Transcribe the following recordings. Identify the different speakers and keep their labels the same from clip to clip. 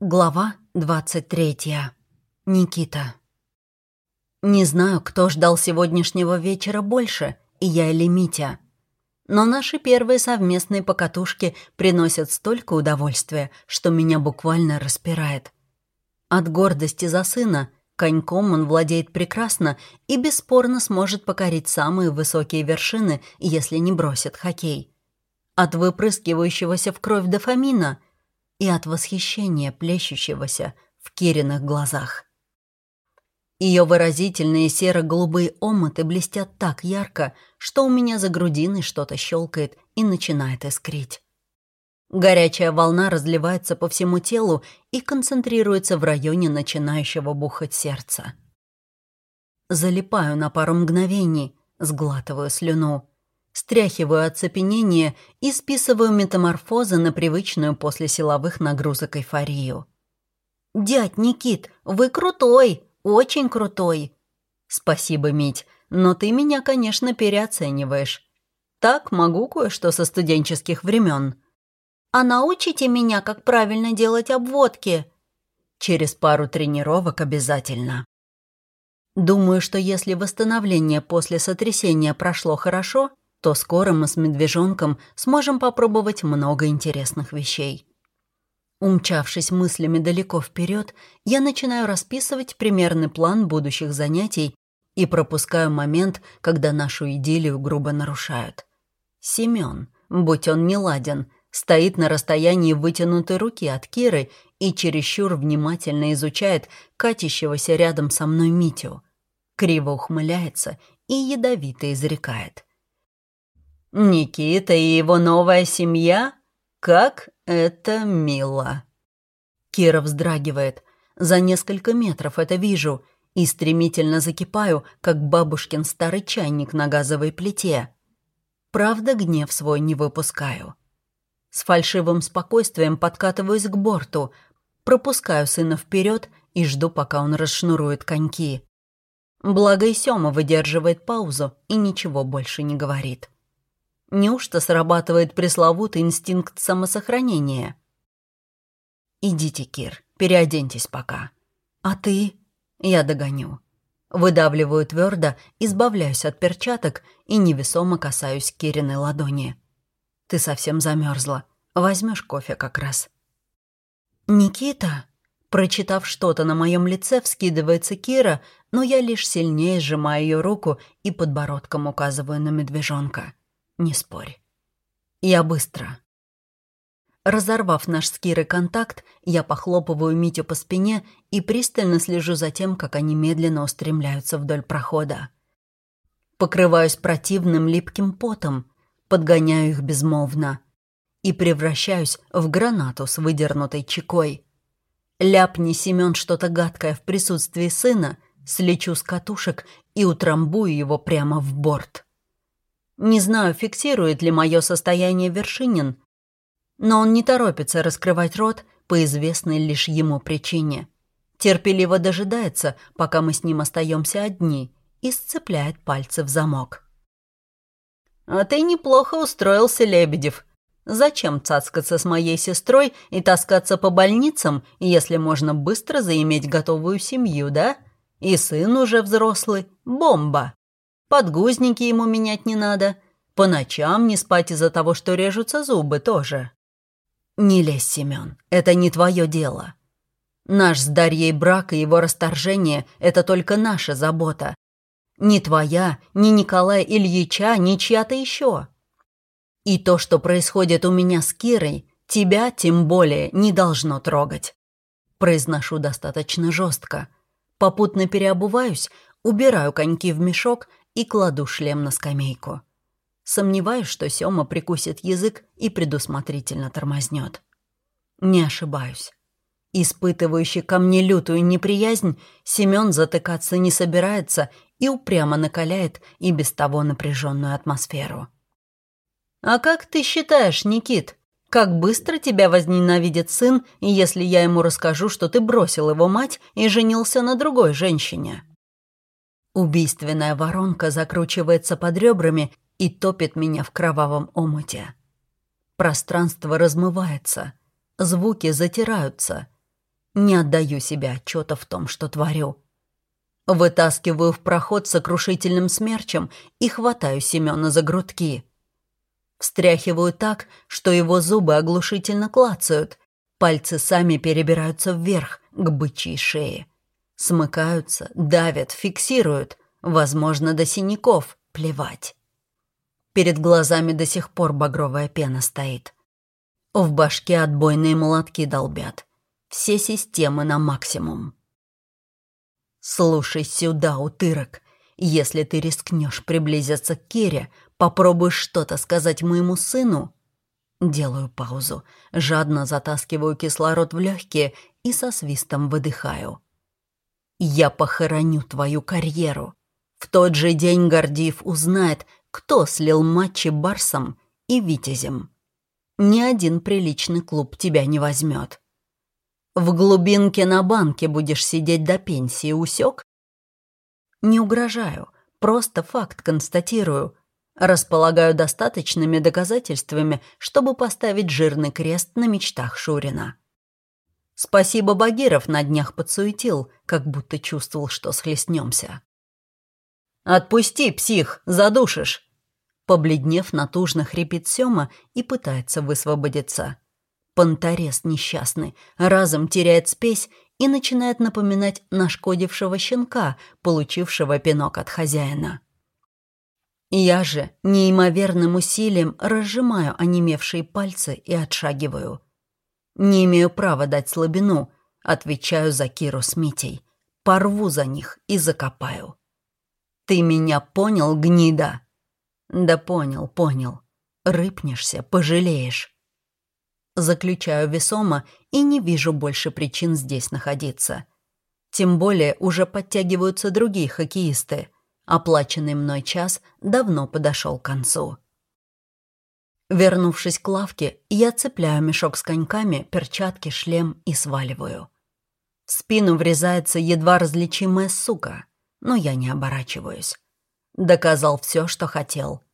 Speaker 1: Глава 23. Никита. Не знаю, кто ждал сегодняшнего вечера больше, я или Митя. Но наши первые совместные покатушки приносят столько удовольствия, что меня буквально распирает. От гордости за сына коньком он владеет прекрасно и бесспорно сможет покорить самые высокие вершины, если не бросит хоккей. От выпрыскивающегося в кровь дофамина – и от восхищения, плещущегося в Кириных глазах. Ее выразительные серо-голубые омыты блестят так ярко, что у меня за грудиной что-то щелкает и начинает искрить. Горячая волна разливается по всему телу и концентрируется в районе начинающего бухать сердца. Залипаю на пару мгновений, сглатываю слюну стряхиваю оцепенение и списываю метаморфозы на привычную после силовых нагрузок эйфорию. «Дядь Никит, вы крутой, очень крутой!» «Спасибо, Мить, но ты меня, конечно, переоцениваешь. Так могу кое-что со студенческих времен. «А научите меня, как правильно делать обводки?» «Через пару тренировок обязательно». Думаю, что если восстановление после сотрясения прошло хорошо, то скоро мы с медвежонком сможем попробовать много интересных вещей. Умчавшись мыслями далеко вперед, я начинаю расписывать примерный план будущих занятий и пропускаю момент, когда нашу идиллию грубо нарушают. Семён, будь он неладен, стоит на расстоянии вытянутой руки от Киры и чересчур внимательно изучает катящегося рядом со мной Митю. Криво ухмыляется и ядовито изрекает. Никита и его новая семья? Как это мило!» Кира вздрагивает. За несколько метров это вижу и стремительно закипаю, как бабушкин старый чайник на газовой плите. Правда, гнев свой не выпускаю. С фальшивым спокойствием подкатываюсь к борту, пропускаю сына вперед и жду, пока он расшнурует коньки. Благо и Сёма выдерживает паузу и ничего больше не говорит. Неужто срабатывает пресловутый инстинкт самосохранения? «Идите, Кир, переоденьтесь пока. А ты?» «Я догоню». Выдавливаю твердо, избавляюсь от перчаток и невесомо касаюсь Кириной ладони. «Ты совсем замерзла. Возьмешь кофе как раз». «Никита?» Прочитав что-то на моем лице, вскидывается Кира, но я лишь сильнее сжимаю ее руку и подбородком указываю на медвежонка. Не спорь. Я быстро. Разорвав наш с Кирой контакт, я похлопываю Митю по спине и пристально слежу за тем, как они медленно устремляются вдоль прохода. Покрываюсь противным липким потом, подгоняю их безмолвно и превращаюсь в гранату с выдернутой чекой. Ляпни Семен что-то гадкое в присутствии сына, слечу с катушек и утрамбую его прямо в борт. Не знаю, фиксирует ли мое состояние Вершинин, но он не торопится раскрывать рот по известной лишь ему причине. Терпеливо дожидается, пока мы с ним остаемся одни, и сцепляет пальцы в замок. «А ты неплохо устроился, Лебедев. Зачем цацкаться с моей сестрой и таскаться по больницам, если можно быстро заиметь готовую семью, да? И сын уже взрослый. Бомба!» Подгузники ему менять не надо. По ночам не спать из-за того, что режутся зубы тоже. Не лезь, Семен, это не твое дело. Наш с Дарьей брак и его расторжение – это только наша забота. Ни твоя, ни Николая Ильича, ни чья-то еще. И то, что происходит у меня с Кирой, тебя, тем более, не должно трогать. Произношу достаточно жестко. Попутно переобуваюсь, убираю коньки в мешок и кладу шлем на скамейку. Сомневаюсь, что Сёма прикусит язык и предусмотрительно тормознет. Не ошибаюсь. Испытывающий ко мне лютую неприязнь, Семён затыкаться не собирается и упрямо накаляет и без того напряженную атмосферу. «А как ты считаешь, Никит, как быстро тебя возненавидит сын, если я ему расскажу, что ты бросил его мать и женился на другой женщине?» Убийственная воронка закручивается под ребрами и топит меня в кровавом омуте. Пространство размывается, звуки затираются. Не отдаю себе отчета в том, что творю. Вытаскиваю в проход сокрушительным смерчем и хватаю Семена за грудки. Встряхиваю так, что его зубы оглушительно клацают, пальцы сами перебираются вверх, к бычьей шее. Смыкаются, давят, фиксируют, возможно, до синяков, плевать. Перед глазами до сих пор багровая пена стоит. В башке отбойные молотки долбят. Все системы на максимум. «Слушай сюда, утырок. Если ты рискнешь приблизиться к Кире, попробуешь что-то сказать моему сыну...» Делаю паузу, жадно затаскиваю кислород в легкие и со свистом выдыхаю. «Я похороню твою карьеру. В тот же день Гордиев узнает, кто слил матчи Барсом и Витязем. Ни один приличный клуб тебя не возьмет. В глубинке на банке будешь сидеть до пенсии, усек? Не угрожаю, просто факт констатирую. Располагаю достаточными доказательствами, чтобы поставить жирный крест на мечтах Шурина. Спасибо, Багиров на днях подсуетил, как будто чувствовал, что схлестнемся. «Отпусти, псих, задушишь!» Побледнев, натужно хрипит Сёма и пытается высвободиться. Понторез несчастный разом теряет спесь и начинает напоминать нашкодившего щенка, получившего пинок от хозяина. Я же неимоверным усилием разжимаю онемевшие пальцы и отшагиваю. Не имею права дать слабину, отвечаю за Киру с Митей. Порву за них и закопаю. «Ты меня понял, гнида?» «Да понял, понял. Рыпнешься, пожалеешь». Заключаю весомо и не вижу больше причин здесь находиться. Тем более уже подтягиваются другие хоккеисты. Оплаченный мной час давно подошел к концу. Вернувшись к лавке, я цепляю мешок с коньками, перчатки, шлем и сваливаю. В спину врезается едва различимая сука, но я не оборачиваюсь. Доказал все, что хотел.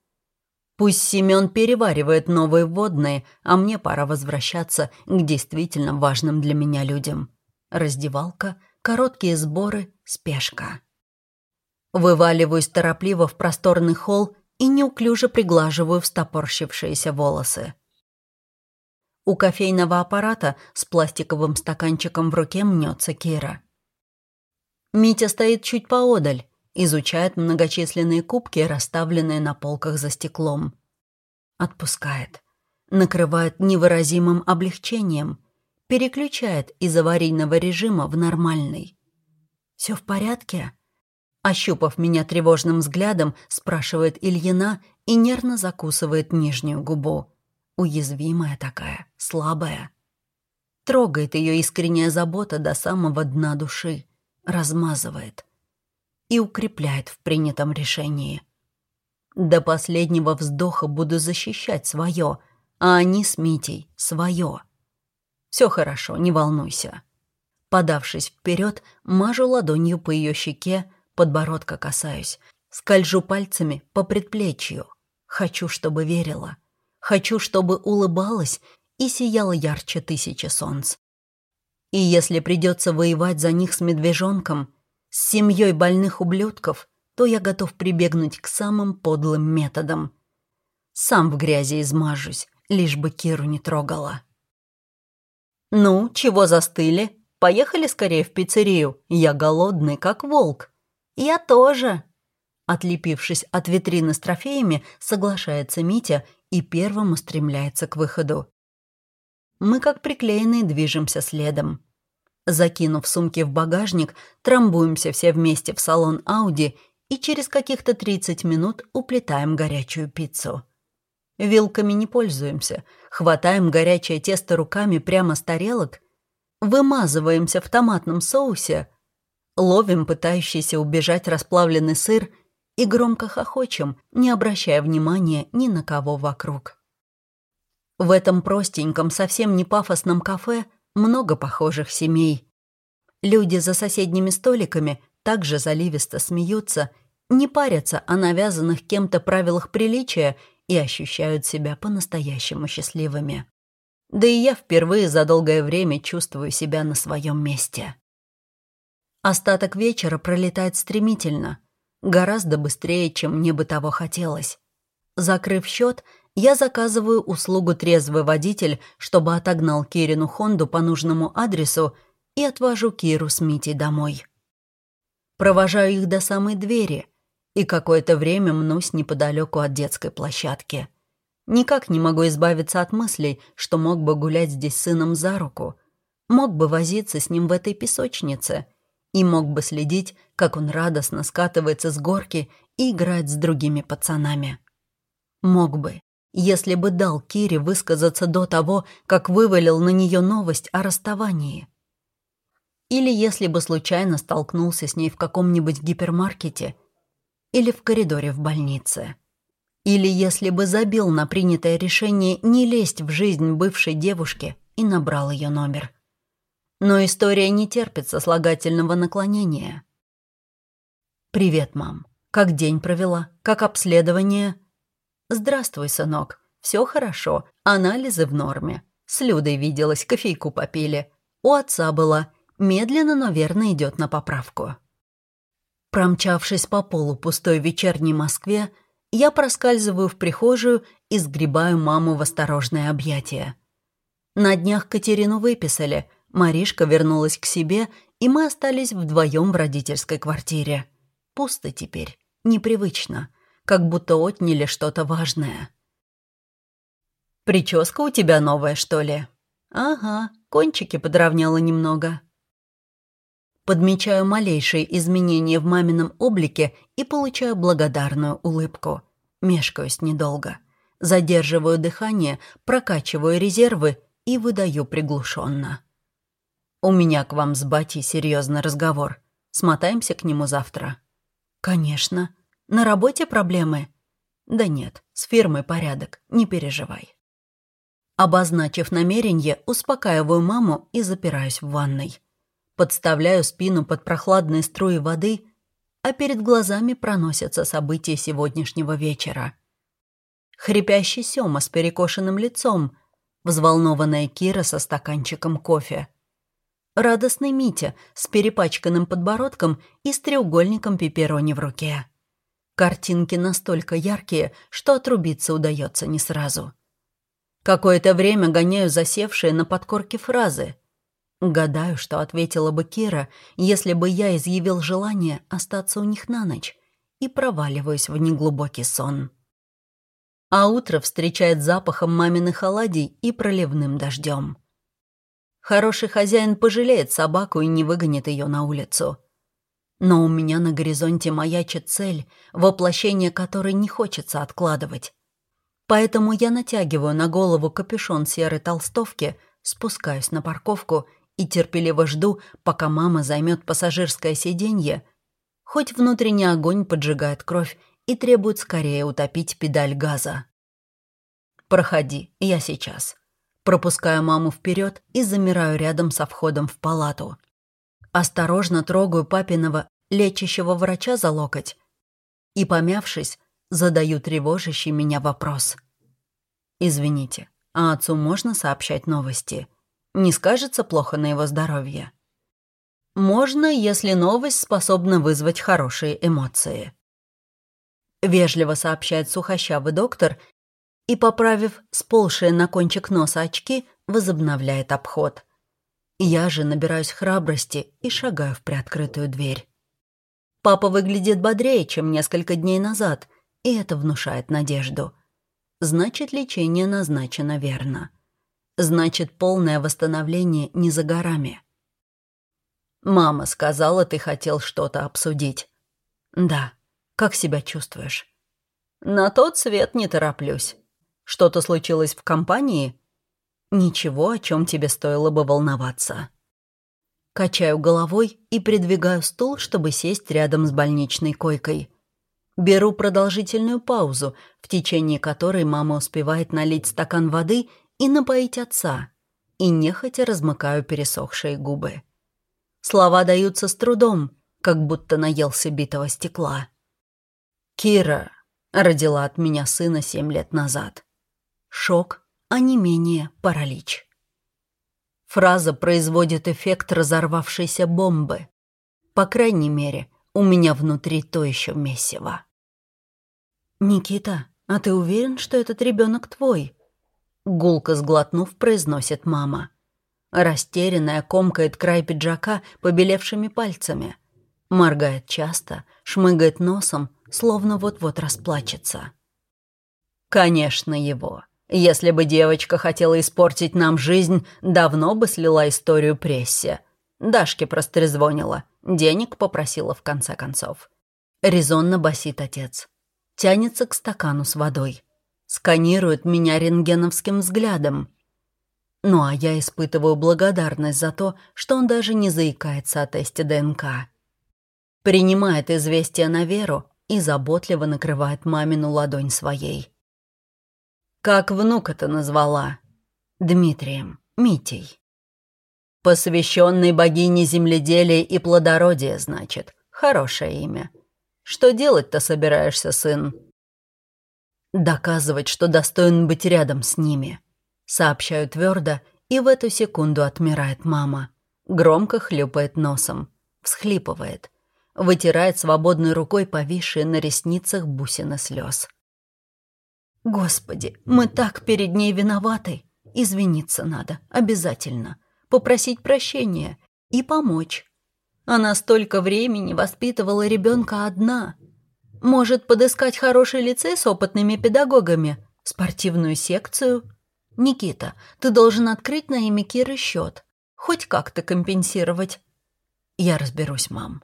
Speaker 1: Пусть Семен переваривает новые водные, а мне пора возвращаться к действительно важным для меня людям. Раздевалка, короткие сборы, спешка. Вываливаюсь торопливо в просторный холл и неуклюже приглаживаю встопорщившиеся волосы. У кофейного аппарата с пластиковым стаканчиком в руке мнется Кира. Митя стоит чуть поодаль, изучает многочисленные кубки, расставленные на полках за стеклом. Отпускает. Накрывает невыразимым облегчением. Переключает из аварийного режима в нормальный. «Все в порядке?» Ощупав меня тревожным взглядом, спрашивает Ильина и нервно закусывает нижнюю губу. Уязвимая такая, слабая. Трогает ее искренняя забота до самого дна души. Размазывает и укрепляет в принятом решении. До последнего вздоха буду защищать свое, а они с Митей — свое. Все хорошо, не волнуйся. Подавшись вперед, мажу ладонью по ее щеке, подбородка касаюсь, скольжу пальцами по предплечью. Хочу, чтобы верила. Хочу, чтобы улыбалась и сияла ярче тысячи солнц. И если придется воевать за них с медвежонком, с семьей больных ублюдков, то я готов прибегнуть к самым подлым методам. Сам в грязи измажусь, лишь бы Киру не трогала. «Ну, чего застыли? Поехали скорее в пиццерию. Я голодный, как волк». «Я тоже». Отлепившись от витрины с трофеями, соглашается Митя и первым устремляется к выходу. Мы, как приклеенные, движемся следом. Закинув сумки в багажник, трамбуемся все вместе в салон Ауди и через каких-то 30 минут уплетаем горячую пиццу. Вилками не пользуемся, хватаем горячее тесто руками прямо с тарелок, вымазываемся в томатном соусе, ловим пытающийся убежать расплавленный сыр и громко хохочем, не обращая внимания ни на кого вокруг. В этом простеньком, совсем не пафосном кафе – много похожих семей. Люди за соседними столиками также заливисто смеются, не парятся о навязанных кем-то правилах приличия и ощущают себя по-настоящему счастливыми. Да и я впервые за долгое время чувствую себя на своем месте. Остаток вечера пролетает стремительно, гораздо быстрее, чем мне бы того хотелось. Закрыв счет, я заказываю услугу «Трезвый водитель», чтобы отогнал Кирину Хонду по нужному адресу и отвожу Киру с Митей домой. Провожаю их до самой двери и какое-то время мнусь неподалеку от детской площадки. Никак не могу избавиться от мыслей, что мог бы гулять здесь с сыном за руку, мог бы возиться с ним в этой песочнице и мог бы следить, как он радостно скатывается с горки и играет с другими пацанами. Мог бы, если бы дал Кире высказаться до того, как вывалил на нее новость о расставании. Или если бы случайно столкнулся с ней в каком-нибудь гипермаркете или в коридоре в больнице. Или если бы забил на принятое решение не лезть в жизнь бывшей девушки и набрал ее номер. Но история не терпит сослагательного наклонения. «Привет, мам. Как день провела? Как обследование?» «Здравствуй, сынок. Все хорошо. Анализы в норме. С Людой виделась, кофейку попили. У отца была. Медленно, но верно идет на поправку». Промчавшись по полу пустой вечерней Москве, я проскальзываю в прихожую и сгребаю маму в осторожное объятие. На днях Катерину выписали, Маришка вернулась к себе, и мы остались вдвоем в родительской квартире. Пусто теперь, непривычно, как будто отняли что-то важное. «Прическа у тебя новая, что ли?» «Ага, кончики подровняла немного». Подмечаю малейшие изменения в мамином облике и получаю благодарную улыбку. Мешкаюсь недолго. Задерживаю дыхание, прокачиваю резервы и выдаю приглушенно. «У меня к вам с батей серьезный разговор. Смотаемся к нему завтра». «Конечно. На работе проблемы?» «Да нет, с фирмой порядок, не переживай». Обозначив намерение, успокаиваю маму и запираюсь в ванной подставляю спину под прохладные струи воды, а перед глазами проносятся события сегодняшнего вечера. Хрипящий Сёма с перекошенным лицом, взволнованная Кира со стаканчиком кофе. Радостный Митя с перепачканным подбородком и с треугольником пепперони в руке. Картинки настолько яркие, что отрубиться удается не сразу. Какое-то время гоняю засевшие на подкорке фразы — Гадаю, что ответила бы Кира, если бы я изъявил желание остаться у них на ночь, и проваливаюсь в неглубокий сон. А утро встречает запахом маминых оладий и проливным дождем. Хороший хозяин пожалеет собаку и не выгонит ее на улицу. Но у меня на горизонте маячит цель, воплощение которой не хочется откладывать. Поэтому я натягиваю на голову капюшон серой толстовки, спускаюсь на парковку и терпеливо жду, пока мама займет пассажирское сиденье, хоть внутренний огонь поджигает кровь и требует скорее утопить педаль газа. «Проходи, я сейчас». Пропускаю маму вперед и замираю рядом со входом в палату. Осторожно трогаю папиного лечащего врача за локоть и, помявшись, задаю тревожащий меня вопрос. «Извините, а отцу можно сообщать новости?» не скажется плохо на его здоровье. Можно, если новость способна вызвать хорошие эмоции. Вежливо сообщает сухощавый доктор и, поправив сползшие на кончик носа очки, возобновляет обход. Я же набираюсь храбрости и шагаю в приоткрытую дверь. Папа выглядит бодрее, чем несколько дней назад, и это внушает надежду. Значит, лечение назначено верно. Значит, полное восстановление не за горами. «Мама сказала, ты хотел что-то обсудить». «Да. Как себя чувствуешь?» «На тот свет не тороплюсь. Что-то случилось в компании?» «Ничего, о чем тебе стоило бы волноваться». Качаю головой и придвигаю стул, чтобы сесть рядом с больничной койкой. Беру продолжительную паузу, в течение которой мама успевает налить стакан воды и напоить отца, и нехотя размыкаю пересохшие губы. Слова даются с трудом, как будто наелся битого стекла. «Кира», — родила от меня сына семь лет назад. Шок, а не менее паралич. Фраза производит эффект разорвавшейся бомбы. По крайней мере, у меня внутри то еще месиво. «Никита, а ты уверен, что этот ребенок твой?» Гулко сглотнув, произносит мама. Растерянная комкает край пиджака побелевшими пальцами. Моргает часто, шмыгает носом, словно вот-вот расплачется. «Конечно, его. Если бы девочка хотела испортить нам жизнь, давно бы слила историю прессе. Дашке прострезвонила, денег попросила в конце концов. Резонно басит отец. Тянется к стакану с водой. Сканирует меня рентгеновским взглядом. Ну а я испытываю благодарность за то, что он даже не заикается о тесте ДНК. Принимает известие на веру и заботливо накрывает мамину ладонь своей. Как внука-то назвала? Дмитрием, Митей. Посвященный богине земледелия и плодородия, значит. Хорошее имя. Что делать-то собираешься, сын? Доказывать, что достоин быть рядом с ними. Сообщаю твердо, и в эту секунду отмирает мама. Громко хлюпает носом. Всхлипывает. Вытирает свободной рукой повисшие на ресницах бусины слез. Господи, мы так перед ней виноваты. Извиниться надо, обязательно. Попросить прощения и помочь. Она столько времени воспитывала ребенка одна. Может, подыскать хороший лицей с опытными педагогами, спортивную секцию? Никита, ты должен открыть на имя Киры счет. Хоть как-то компенсировать. Я разберусь, мам.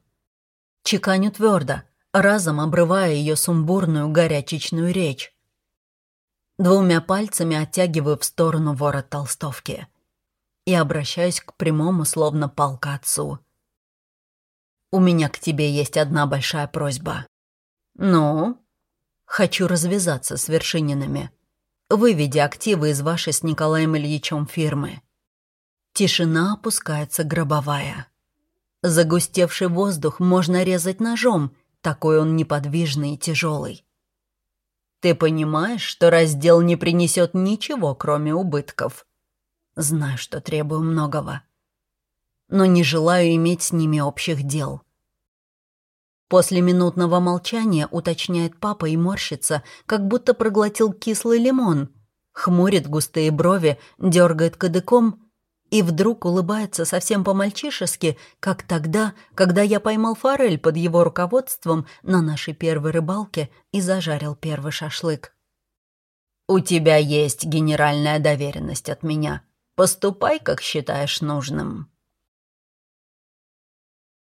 Speaker 1: Чеканю твердо, разом обрывая ее сумбурную горячечную речь. Двумя пальцами оттягиваю в сторону ворот толстовки и обращаюсь к прямому, словно палка отцу. «У меня к тебе есть одна большая просьба». «Ну?» «Хочу развязаться с Вершининами. Выведи активы из вашей с Николаем Ильичем фирмы». Тишина опускается гробовая. Загустевший воздух можно резать ножом, такой он неподвижный и тяжелый. Ты понимаешь, что раздел не принесет ничего, кроме убытков? Знаю, что требую многого. Но не желаю иметь с ними общих дел. После минутного молчания уточняет папа и морщится, как будто проглотил кислый лимон. Хмурит густые брови, дергает кадыком и вдруг улыбается совсем по-мальчишески, как тогда, когда я поймал форель под его руководством на нашей первой рыбалке и зажарил первый шашлык. «У тебя есть генеральная доверенность от меня. Поступай, как считаешь нужным».